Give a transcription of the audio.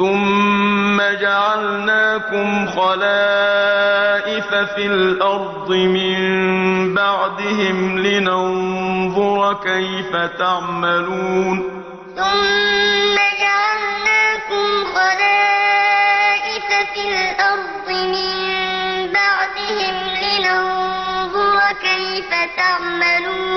ثم جعلناكم خلائف في الأرض من بعدهم لننظر كيف تعملون. ثم جعلناكم خلائف في الأرض من بعدهم لننظر كيف تعملون.